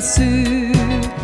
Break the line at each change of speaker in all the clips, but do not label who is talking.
ま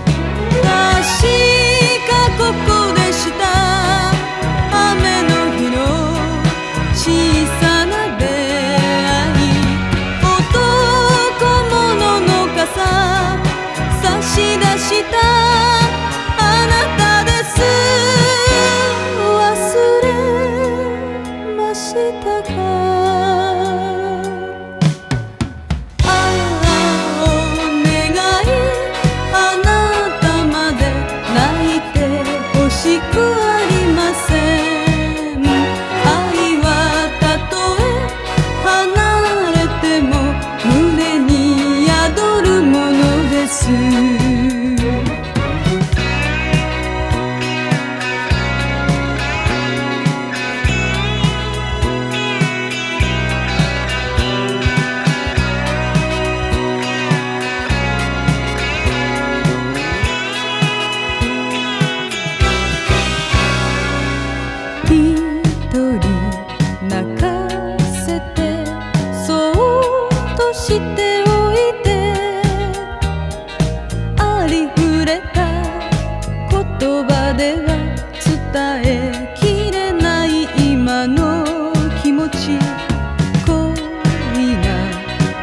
伝えきれない今の気持ち恋が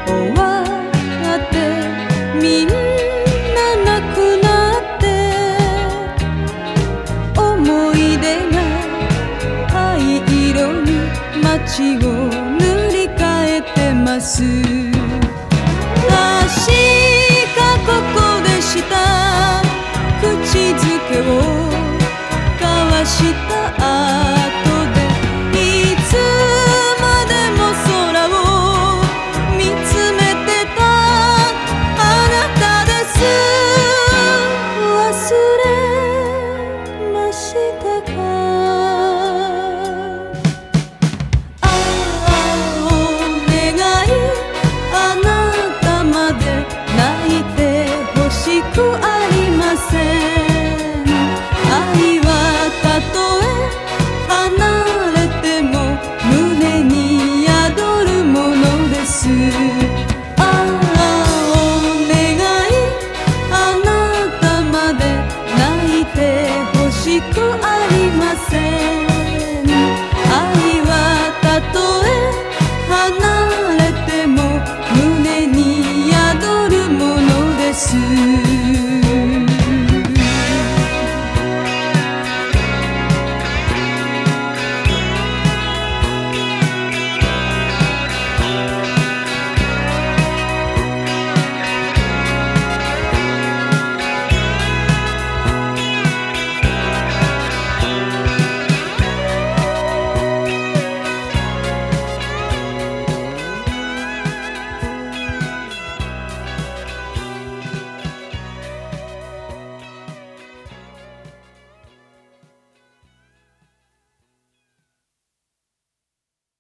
終わってみんななくなって思い出が灰色に街を塗り替えてますありません